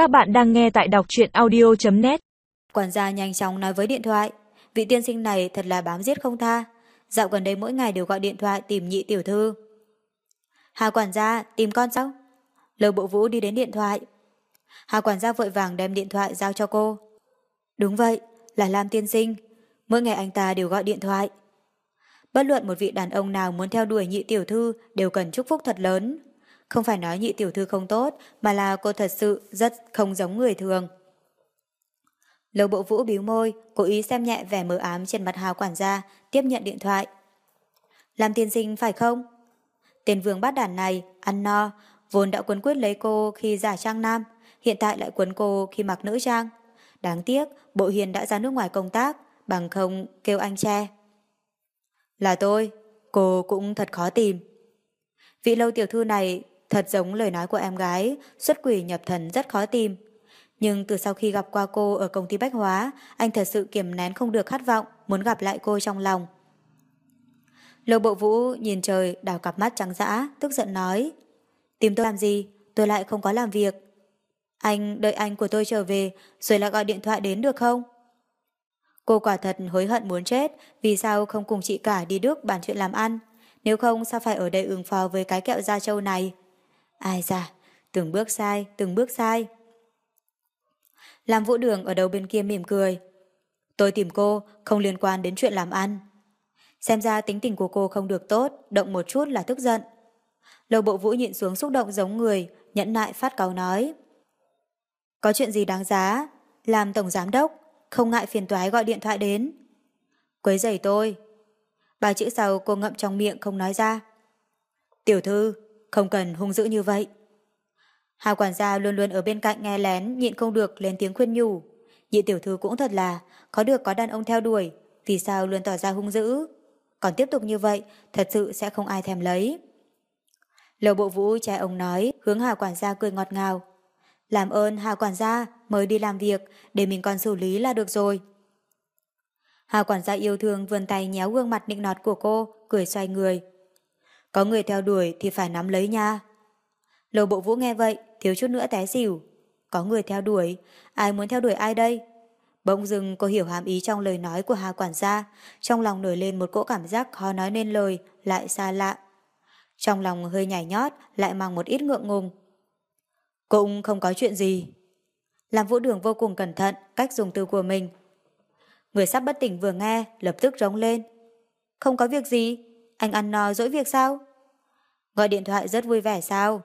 Các bạn đang nghe tại đọc truyện audio.net Quản gia nhanh chóng nói với điện thoại. Vị tiên sinh này thật là bám giết không tha. Dạo gần đây mỗi ngày đều gọi điện thoại tìm nhị tiểu thư. Hà quản gia, tìm con sao? Lầu bộ vũ đi đến điện thoại. Hà quản gia vội vàng đem điện thoại giao cho cô. Đúng vậy, là Lam tiên sinh. Mỗi ngày anh ta đều gọi điện thoại. Bất luận một vị đàn ông nào muốn theo đuổi nhị tiểu thư đều cần chúc phúc thật lớn. Không phải nói nhị tiểu thư không tốt, mà là cô thật sự rất không giống người thường. Lầu bộ vũ bíu môi, cố ý xem nhẹ vẻ mờ ám trên mặt hào quản gia, tiếp nhận điện thoại. Làm tiên sinh phải không? Tiền vương bát đàn này, ăn no, vốn đã quấn quyết lấy cô khi giả trang nam, hiện tại lại quấn cô khi mặc nữ trang. Đáng tiếc, bộ hiền đã ra nước ngoài công tác, bằng không kêu anh che. Là tôi, cô cũng thật khó tìm. Vị lâu tiểu thư này thật giống lời nói của em gái, xuất quỷ nhập thần rất khó tìm. Nhưng từ sau khi gặp qua cô ở công ty Bách Hóa, anh thật sự kiềm nén không được khát vọng, muốn gặp lại cô trong lòng. Lô bộ vũ nhìn trời đào cặp mắt trắng dã, tức giận nói. Tìm tôi làm gì? Tôi lại không có làm việc. Anh đợi anh của tôi trở về, rồi lại gọi điện thoại đến được không? Cô quả thật hối hận muốn chết, vì sao không cùng chị cả đi Đức bàn chuyện làm ăn? Nếu không sao phải ở đây ứng phó với cái kẹo da trâu này? Ai da, từng bước sai, từng bước sai. Làm vũ đường ở đầu bên kia mỉm cười. Tôi tìm cô, không liên quan đến chuyện làm ăn. Xem ra tính tình của cô không được tốt, động một chút là tức giận. Lầu bộ vũ nhịn xuống xúc động giống người, nhẫn nại phát cáo nói. Có chuyện gì đáng giá, làm tổng giám đốc, không ngại phiền toái gọi điện thoại đến. Quấy giày tôi. Ba chữ sau cô ngậm trong miệng không nói ra. Tiểu thư, không cần hung dữ như vậy. hà quản gia luôn luôn ở bên cạnh nghe lén, nhịn không được lên tiếng khuyên nhủ. Nhị tiểu thư cũng thật là, có được có đàn ông theo đuổi, vì sao luôn tỏ ra hung dữ. Còn tiếp tục như vậy, thật sự sẽ không ai thèm lấy. Lầu bộ vũ trai ông nói, hướng Hà quản gia cười ngọt ngào. Làm ơn Hà quản gia, mới đi làm việc, để mình còn xử lý là được rồi. Hà quản gia yêu thương vươn tay nhéo gương mặt nịnh nọt của cô, cười xoay người. Có người theo đuổi thì phải nắm lấy nha. Lầu bộ vũ nghe vậy, thiếu chút nữa té xỉu. Có người theo đuổi, ai muốn theo đuổi ai đây? Bỗng dưng cô hiểu hàm ý trong lời nói của Hà quản gia, trong lòng nổi lên một cỗ cảm giác khó nói nên lời, lại xa lạ. Trong lòng hơi nhảy nhót, lại mang một ít ngượng ngùng. Cũng không có chuyện gì. Làm vũ đường vô cùng cẩn thận cách dùng từ của mình. Người sắp bất tỉnh vừa nghe, lập tức rống lên. Không có việc gì, anh ăn no dỗi việc sao? Gọi điện thoại rất vui vẻ sao?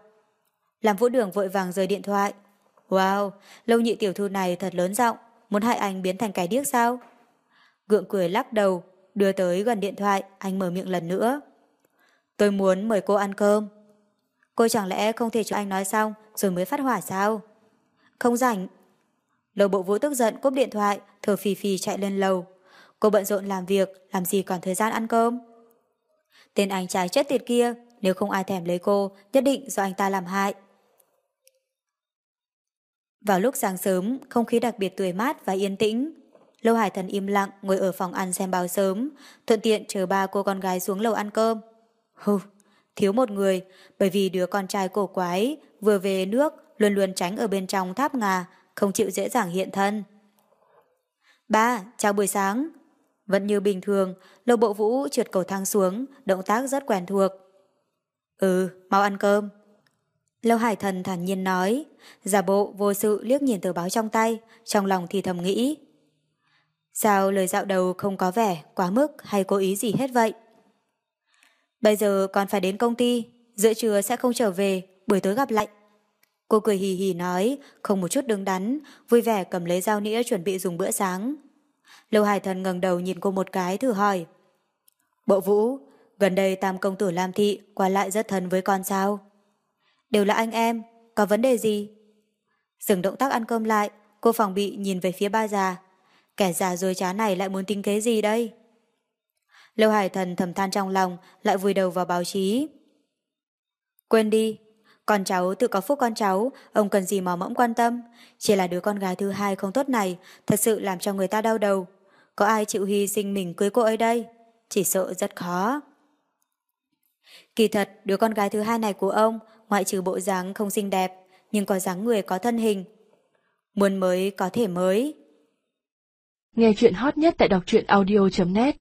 Làm vũ đường vội vàng rời điện thoại. Wow, lâu nhị tiểu thư này thật lớn giọng muốn hại anh biến thành cái điếc sao? Gượng cười lắc đầu, đưa tới gần điện thoại, anh mở miệng lần nữa. Tôi muốn mời cô ăn cơm. Cô chẳng lẽ không thể cho anh nói xong rồi mới phát hỏa sao? Không rảnh. Lầu bộ vũ tức giận cúp điện thoại, thở phì phì chạy lên lầu. Cô bận rộn làm việc, làm gì còn thời gian ăn cơm? Tên anh trai chết tiệt kia, nếu không ai thèm lấy cô, nhất định do anh ta làm hại. Vào lúc sáng sớm, không khí đặc biệt tươi mát và yên tĩnh. Lâu Hải Thần im lặng ngồi ở phòng ăn xem báo sớm, thuận tiện chờ ba cô con gái xuống lầu ăn cơm. Hừ, thiếu một người, bởi vì đứa con trai cổ quái vừa về nước luôn luôn tránh ở bên trong tháp ngà, không chịu dễ dàng hiện thân. Ba, chào buổi sáng. Vẫn như bình thường, Lầu Bộ Vũ trượt cầu thang xuống, động tác rất quen thuộc. Ừ, mau ăn cơm. Lâu Hải Thần thản nhiên nói, giả bộ vô sự liếc nhìn tờ báo trong tay, trong lòng thì thầm nghĩ. Sao lời dạo đầu không có vẻ quá mức hay cố ý gì hết vậy? Bây giờ còn phải đến công ty, giữa trưa sẽ không trở về, buổi tối gặp lại. Cô cười hì hì nói, không một chút đứng đắn, vui vẻ cầm lấy dao nĩa chuẩn bị dùng bữa sáng. Lưu Hải Thần ngẩng đầu nhìn cô một cái thử hỏi. Bộ Vũ, gần đây Tam Công Tử Lam Thị qua lại rất thân với con sao? Đều là anh em, có vấn đề gì? Dừng động tác ăn cơm lại, cô phòng bị nhìn về phía ba già. Kẻ già dối trá này lại muốn tính kế gì đây? Lưu Hải Thần thầm than trong lòng, lại vùi đầu vào báo chí. Quên đi, con cháu tự có phúc con cháu, ông cần gì mà mẫm quan tâm. Chỉ là đứa con gái thứ hai không tốt này, thật sự làm cho người ta đau đầu. Có ai chịu hy sinh mình cưới cô ấy đây? Chỉ sợ rất khó. Kỳ thật, đứa con gái thứ hai này của ông, ngoại trừ bộ dáng không xinh đẹp, nhưng có dáng người có thân hình. Muốn mới có thể mới. Nghe chuyện hot nhất tại đọc truyện audio.net